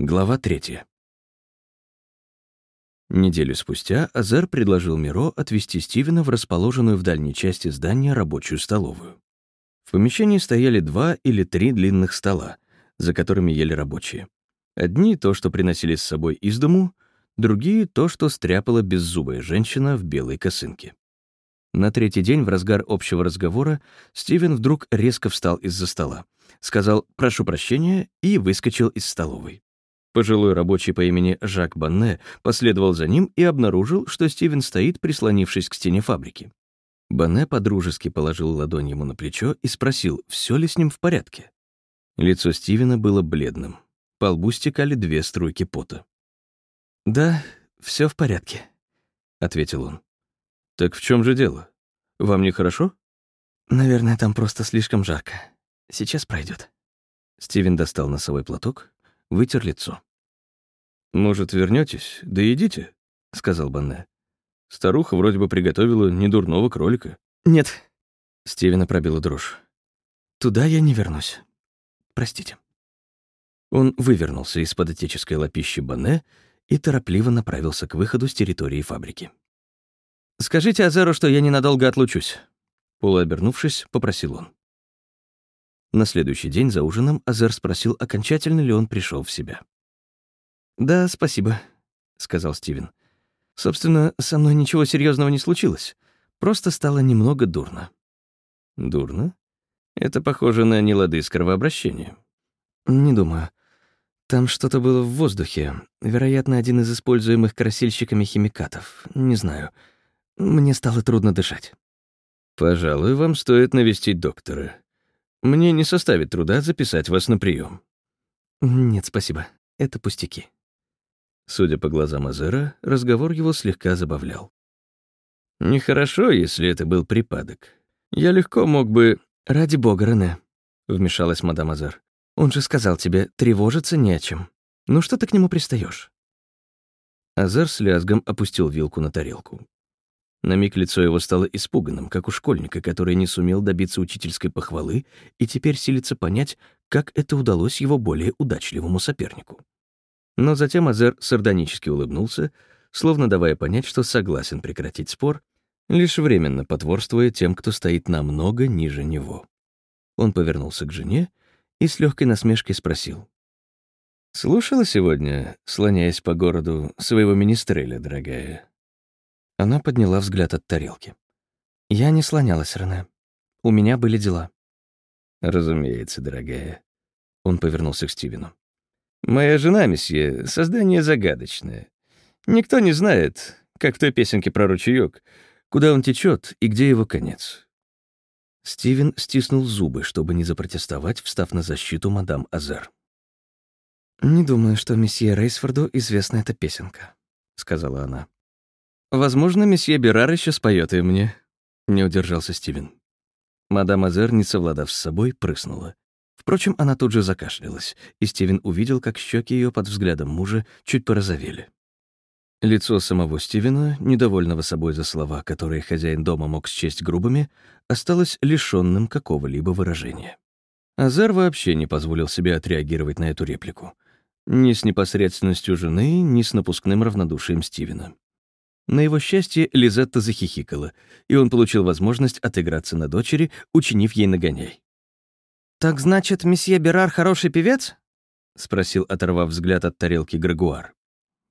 Глава третья. Неделю спустя Азар предложил Миро отвезти Стивена в расположенную в дальней части здания рабочую столовую. В помещении стояли два или три длинных стола, за которыми ели рабочие. Одни — то, что приносили с собой из дому, другие — то, что стряпала беззубая женщина в белой косынке. На третий день, в разгар общего разговора, Стивен вдруг резко встал из-за стола, сказал «прошу прощения» и выскочил из столовой. Пожилой рабочий по имени Жак Банне последовал за ним и обнаружил, что Стивен стоит, прислонившись к стене фабрики. Банне подружески положил ладонь ему на плечо и спросил, все ли с ним в порядке. Лицо Стивена было бледным. По лбу стекали две струйки пота. «Да, все в порядке», — ответил он. «Так в чем же дело? Вам нехорошо?» «Наверное, там просто слишком жарко. Сейчас пройдет. Стивен достал носовой платок, вытер лицо. «Может, вернетесь? Да идите», — сказал Банне. Старуха вроде бы приготовила недурного кролика. «Нет». Стивена пробила дрожь. «Туда я не вернусь. Простите». Он вывернулся из-под отеческой лапищи Банне и торопливо направился к выходу с территории фабрики. «Скажите Азеру, что я ненадолго отлучусь», — полуобернувшись, попросил он. На следующий день за ужином Азер спросил, окончательно ли он пришел в себя. «Да, спасибо», — сказал Стивен. «Собственно, со мной ничего серьезного не случилось. Просто стало немного дурно». «Дурно? Это похоже на нелады с кровообращением». «Не думаю. Там что-то было в воздухе. Вероятно, один из используемых красильщиками химикатов. Не знаю. Мне стало трудно дышать». «Пожалуй, вам стоит навестить доктора. Мне не составит труда записать вас на прием. «Нет, спасибо. Это пустяки». Судя по глазам Азера, разговор его слегка забавлял. «Нехорошо, если это был припадок. Я легко мог бы...» «Ради бога, Рене», — вмешалась мадам Азер. «Он же сказал тебе, тревожиться не о чем. Ну что ты к нему пристаешь? Азер с лязгом опустил вилку на тарелку. На миг лицо его стало испуганным, как у школьника, который не сумел добиться учительской похвалы и теперь силится понять, как это удалось его более удачливому сопернику. Но затем Азер сардонически улыбнулся, словно давая понять, что согласен прекратить спор, лишь временно потворствуя тем, кто стоит намного ниже него. Он повернулся к жене и с легкой насмешкой спросил. «Слушала сегодня, слоняясь по городу, своего министреля, дорогая?» Она подняла взгляд от тарелки. «Я не слонялась, Рене. У меня были дела». «Разумеется, дорогая». Он повернулся к Стивену. Моя жена, месье, создание загадочное. Никто не знает, как в той песенке про ручеёк, куда он течет и где его конец. Стивен стиснул зубы, чтобы не запротестовать, встав на защиту мадам Азер. «Не думаю, что месье Рейсфорду известна эта песенка», — сказала она. «Возможно, месье Берар еще споет и мне», — не удержался Стивен. Мадам Азер, не совладав с собой, прыснула. Впрочем, она тут же закашлялась, и Стивен увидел, как щеки ее под взглядом мужа чуть порозовели. Лицо самого Стивена, недовольного собой за слова, которые хозяин дома мог счесть грубыми, осталось лишенным какого-либо выражения. Азар вообще не позволил себе отреагировать на эту реплику. Ни с непосредственностью жены, ни с напускным равнодушием Стивена. На его счастье Лизетта захихикала, и он получил возможность отыграться на дочери, учинив ей нагоняй. «Так значит, месье Берар хороший певец?» — спросил, оторвав взгляд от тарелки Грегуар.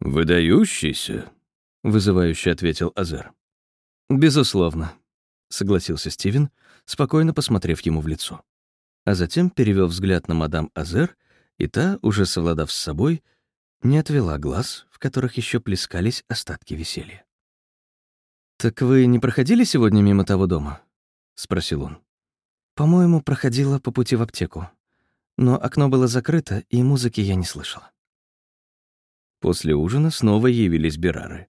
«Выдающийся», — вызывающе ответил Азер. «Безусловно», — согласился Стивен, спокойно посмотрев ему в лицо. А затем перевел взгляд на мадам Азер, и та, уже совладав с собой, не отвела глаз, в которых еще плескались остатки веселья. «Так вы не проходили сегодня мимо того дома?» — спросил он. По-моему, проходила по пути в аптеку. Но окно было закрыто, и музыки я не слышала. После ужина снова явились Берары.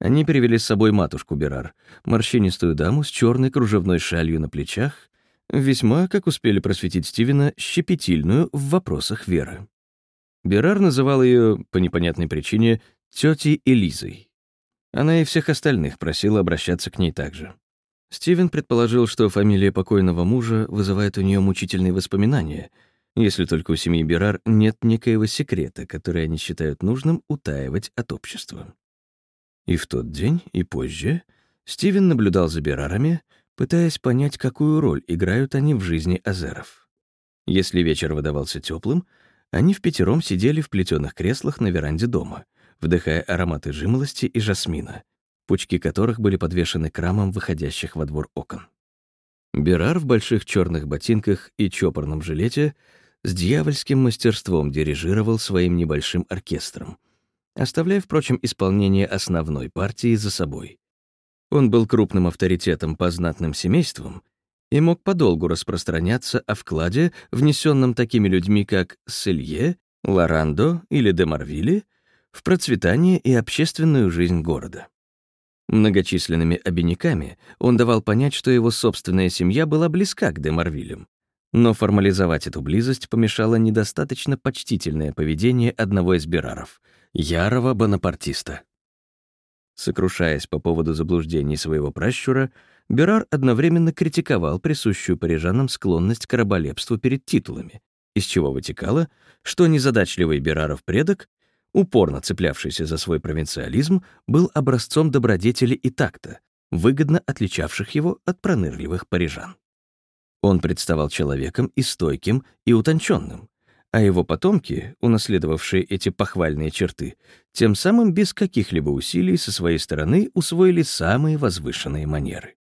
Они привели с собой матушку Берар, морщинистую даму с черной кружевной шалью на плечах, весьма, как успели просветить Стивена, щепетильную в вопросах веры. Берар называл ее, по непонятной причине, тетей Элизой. Она и всех остальных просила обращаться к ней также. Стивен предположил, что фамилия покойного мужа вызывает у нее мучительные воспоминания, если только у семьи Берар нет некоего секрета, который они считают нужным утаивать от общества. И в тот день, и позже Стивен наблюдал за Берарами, пытаясь понять, какую роль играют они в жизни азеров. Если вечер выдавался теплым, они в пятером сидели в плетеных креслах на веранде дома, вдыхая ароматы жимолости и жасмина, пучки которых были подвешены к рамам выходящих во двор окон. Берар в больших черных ботинках и чопорном жилете с дьявольским мастерством дирижировал своим небольшим оркестром, оставляя, впрочем, исполнение основной партии за собой. Он был крупным авторитетом по знатным семействам и мог подолгу распространяться о вкладе, внесенном такими людьми, как Селье, Лорандо или де Марвилли, в процветание и общественную жизнь города. Многочисленными обиняками он давал понять, что его собственная семья была близка к де Марвилям, но формализовать эту близость помешало недостаточно почтительное поведение одного из бераров, ярого бонапартиста. Сокрушаясь по поводу заблуждений своего пращура, Берар одновременно критиковал присущую парижанам склонность к раболепству перед титулами, из чего вытекало, что незадачливый Бераров предок, упорно цеплявшийся за свой провинциализм, был образцом добродетели и такта, выгодно отличавших его от пронырливых парижан. Он представал человеком и стойким, и утонченным, а его потомки, унаследовавшие эти похвальные черты, тем самым без каких-либо усилий со своей стороны усвоили самые возвышенные манеры.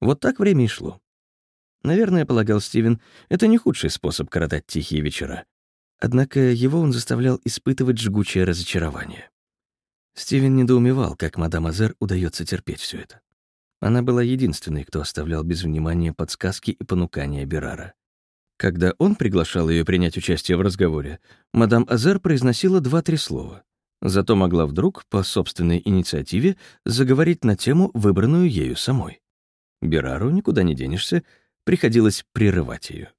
Вот так время и шло. Наверное, полагал Стивен, это не худший способ коротать тихие вечера. Однако его он заставлял испытывать жгучее разочарование. Стивен недоумевал, как мадам Азер удается терпеть все это. Она была единственной, кто оставлял без внимания подсказки и понукания Берара. Когда он приглашал ее принять участие в разговоре, мадам Азер произносила два-три слова. Зато могла вдруг, по собственной инициативе, заговорить на тему, выбранную ею самой. Берару никуда не денешься, приходилось прерывать ее.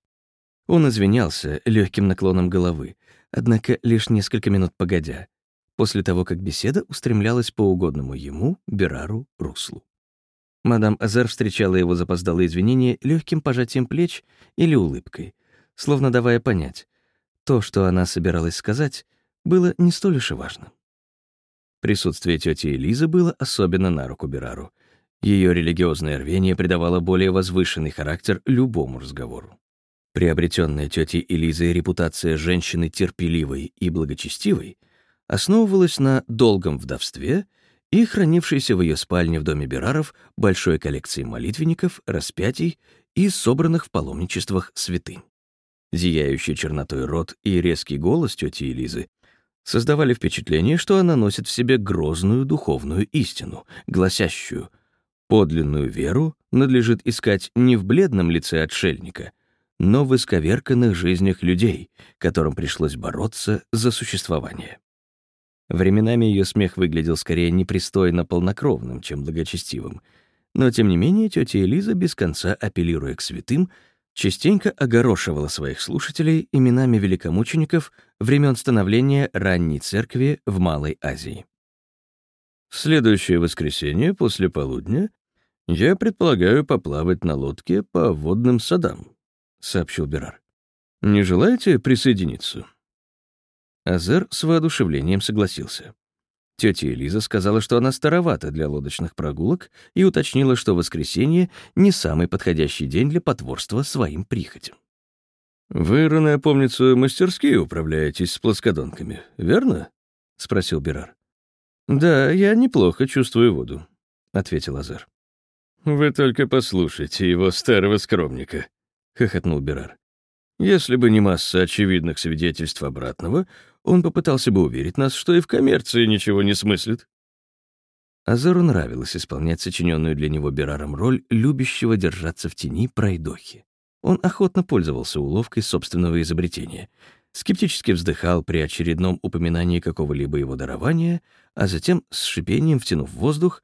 Он извинялся легким наклоном головы, однако лишь несколько минут погодя, после того, как беседа устремлялась по угодному ему, Берару, руслу. Мадам Азар встречала его запоздалые извинения легким пожатием плеч или улыбкой, словно давая понять, то, что она собиралась сказать, было не столь уж и важным. Присутствие тети Элизы было особенно на руку Берару, ее религиозное рвение придавало более возвышенный характер любому разговору. Приобретенная тетей Элизой репутация женщины терпеливой и благочестивой основывалась на долгом вдовстве и хранившейся в ее спальне в доме Бераров большой коллекции молитвенников, распятий и собранных в паломничествах святынь. Зияющий чернотой рот и резкий голос тети Элизы создавали впечатление, что она носит в себе грозную духовную истину, гласящую Подлинную веру надлежит искать не в бледном лице отшельника, но в исковерканных жизнях людей, которым пришлось бороться за существование. Временами ее смех выглядел скорее непристойно полнокровным, чем благочестивым, но тем не менее тетя Элиза, без конца апеллируя к святым, частенько огорошивала своих слушателей именами великомучеников времен становления ранней церкви в Малой Азии. В следующее воскресенье после полудня «Я предполагаю поплавать на лодке по водным садам», — сообщил Берар. «Не желаете присоединиться?» Азер с воодушевлением согласился. Тетя Элиза сказала, что она старовата для лодочных прогулок и уточнила, что воскресенье — не самый подходящий день для потворства своим прихотям. «Вы, Рене, помнится, мастерски управляетесь с плоскодонками, верно?» — спросил Берар. «Да, я неплохо чувствую воду», — ответил Азер. «Вы только послушайте его, старого скромника», — хохотнул Берар. «Если бы не масса очевидных свидетельств обратного, он попытался бы уверить нас, что и в коммерции ничего не смыслит». Азару нравилось исполнять сочиненную для него Бераром роль любящего держаться в тени пройдохи. Он охотно пользовался уловкой собственного изобретения, скептически вздыхал при очередном упоминании какого-либо его дарования, а затем, с шипением втянув воздух,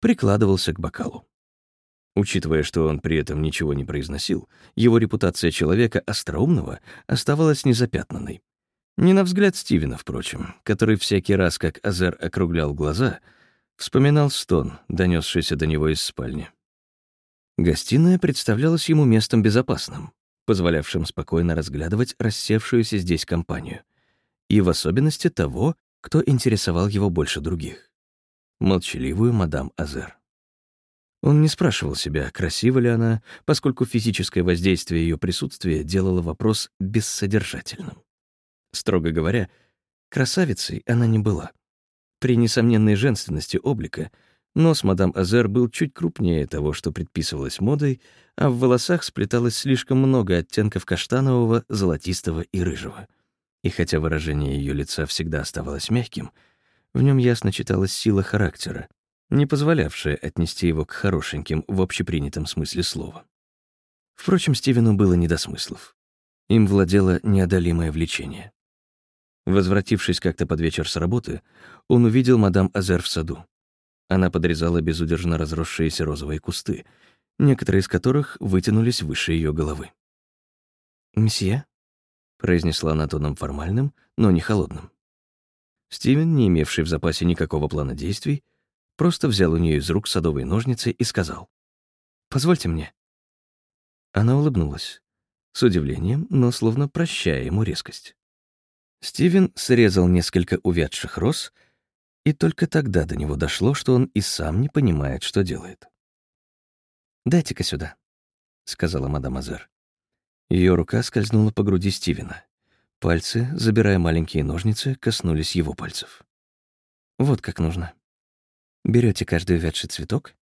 прикладывался к бокалу. Учитывая, что он при этом ничего не произносил, его репутация человека остроумного оставалась незапятнанной. Не на взгляд Стивена, впрочем, который всякий раз, как Азер округлял глаза, вспоминал стон, донесшийся до него из спальни. Гостиная представлялась ему местом безопасным. позволявшим спокойно разглядывать рассевшуюся здесь компанию, и в особенности того, кто интересовал его больше других — молчаливую мадам Азер. Он не спрашивал себя, красива ли она, поскольку физическое воздействие ее присутствия делало вопрос бессодержательным. Строго говоря, красавицей она не была. При несомненной женственности облика нос мадам Азер был чуть крупнее того, что предписывалось модой, а в волосах сплеталось слишком много оттенков каштанового, золотистого и рыжего. И хотя выражение ее лица всегда оставалось мягким, в нем ясно читалась сила характера, не позволявшая отнести его к хорошеньким в общепринятом смысле слова. Впрочем, Стивену было не до смыслов. Им владело неодолимое влечение. Возвратившись как-то под вечер с работы, он увидел мадам Азер в саду. Она подрезала безудержно разросшиеся розовые кусты, некоторые из которых вытянулись выше ее головы. «Мсье?» — произнесла она тоном формальным, но не холодным. Стивен, не имевший в запасе никакого плана действий, просто взял у нее из рук садовые ножницы и сказал «Позвольте мне». Она улыбнулась, с удивлением, но словно прощая ему резкость. Стивен срезал несколько увядших роз, и только тогда до него дошло, что он и сам не понимает, что делает. «Дайте-ка сюда», — сказала мадам Азер. Ее рука скользнула по груди Стивена. Пальцы, забирая маленькие ножницы, коснулись его пальцев. «Вот как нужно». Берете каждый увядший цветок,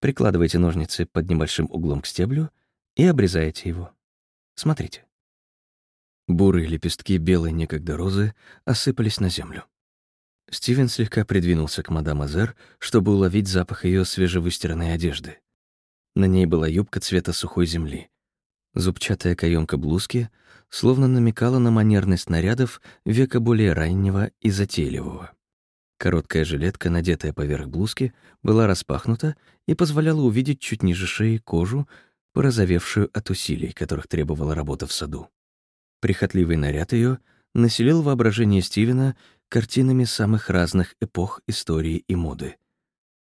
прикладываете ножницы под небольшим углом к стеблю и обрезаете его. Смотрите. Бурые лепестки белой некогда розы осыпались на землю. Стивен слегка придвинулся к мадам Азер, чтобы уловить запах ее свежевыстиранной одежды. На ней была юбка цвета сухой земли. Зубчатая каемка блузки словно намекала на манерность нарядов века более раннего и затейливого. Короткая жилетка, надетая поверх блузки, была распахнута и позволяла увидеть чуть ниже шеи кожу, порозовевшую от усилий, которых требовала работа в саду. Прихотливый наряд ее населил воображение Стивена картинами самых разных эпох истории и моды.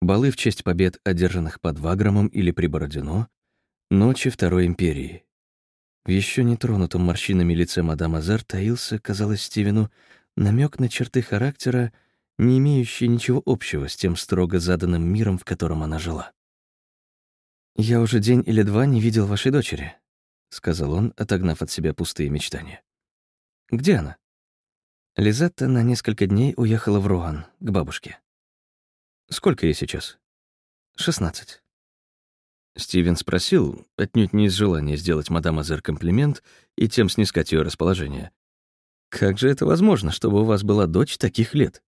Балы в честь побед, одержанных под Ваграмом или при Бородино, ночи Второй империи. В еще не тронутом морщинами лице мадам Азар таился, казалось Стивену, намек на черты характера, не имеющие ничего общего с тем строго заданным миром, в котором она жила. «Я уже день или два не видел вашей дочери», — сказал он, отогнав от себя пустые мечтания. «Где она?» Лизетта на несколько дней уехала в Руан, к бабушке. «Сколько ей сейчас?» «Шестнадцать». Стивен спросил, отнюдь не из желания сделать мадам Азер комплимент и тем снискать ее расположение. «Как же это возможно, чтобы у вас была дочь таких лет?»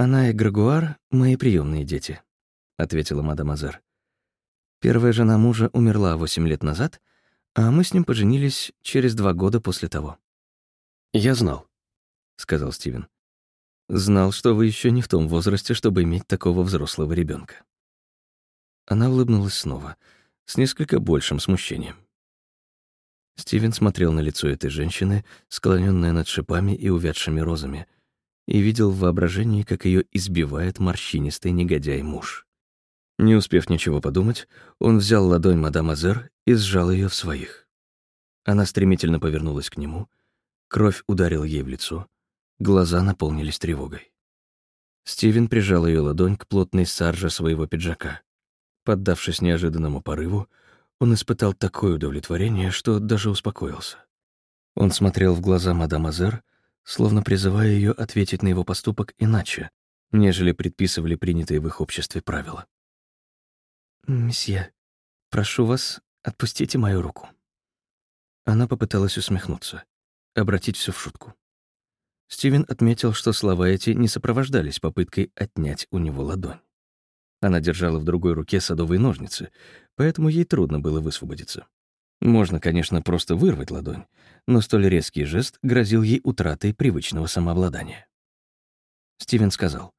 «Она и Грагуар — мои приемные дети», — ответила мадам Азер. «Первая жена мужа умерла восемь лет назад, а мы с ним поженились через два года после того». «Я знал», — сказал Стивен. «Знал, что вы еще не в том возрасте, чтобы иметь такого взрослого ребенка. Она улыбнулась снова, с несколько большим смущением. Стивен смотрел на лицо этой женщины, склоненное над шипами и увядшими розами — и видел в воображении, как ее избивает морщинистый негодяй-муж. Не успев ничего подумать, он взял ладонь мадам Азер и сжал ее в своих. Она стремительно повернулась к нему, кровь ударила ей в лицо, глаза наполнились тревогой. Стивен прижал ее ладонь к плотной сарже своего пиджака. Поддавшись неожиданному порыву, он испытал такое удовлетворение, что даже успокоился. Он смотрел в глаза мадам Азер, словно призывая ее ответить на его поступок иначе, нежели предписывали принятые в их обществе правила. «Месье, прошу вас, отпустите мою руку». Она попыталась усмехнуться, обратить все в шутку. Стивен отметил, что слова эти не сопровождались попыткой отнять у него ладонь. Она держала в другой руке садовые ножницы, поэтому ей трудно было высвободиться. Можно, конечно, просто вырвать ладонь, но столь резкий жест грозил ей утратой привычного самообладания. Стивен сказал.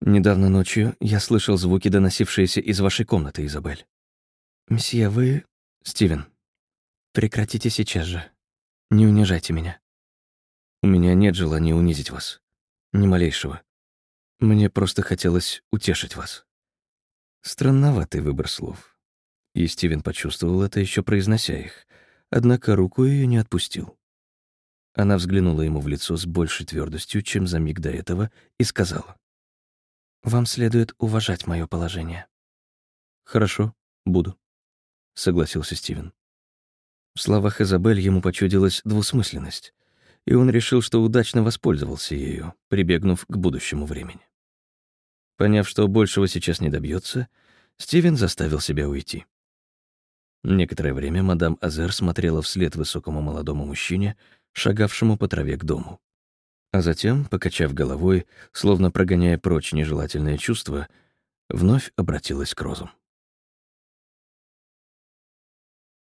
«Недавно ночью я слышал звуки, доносившиеся из вашей комнаты, Изабель. Месье, вы... Стивен, прекратите сейчас же. Не унижайте меня. У меня нет желания унизить вас. Ни малейшего. Мне просто хотелось утешить вас. Странноватый выбор слов. И Стивен почувствовал это еще произнося их, однако руку ее не отпустил. Она взглянула ему в лицо с большей твердостью, чем за миг до этого, и сказала. «Вам следует уважать мое положение». «Хорошо, буду», — согласился Стивен. В словах Изабель ему почудилась двусмысленность, и он решил, что удачно воспользовался ею, прибегнув к будущему времени. Поняв, что большего сейчас не добьется, Стивен заставил себя уйти. Некоторое время мадам Азер смотрела вслед высокому молодому мужчине, шагавшему по траве к дому. А затем, покачав головой, словно прогоняя прочь нежелательное чувство, вновь обратилась к розам.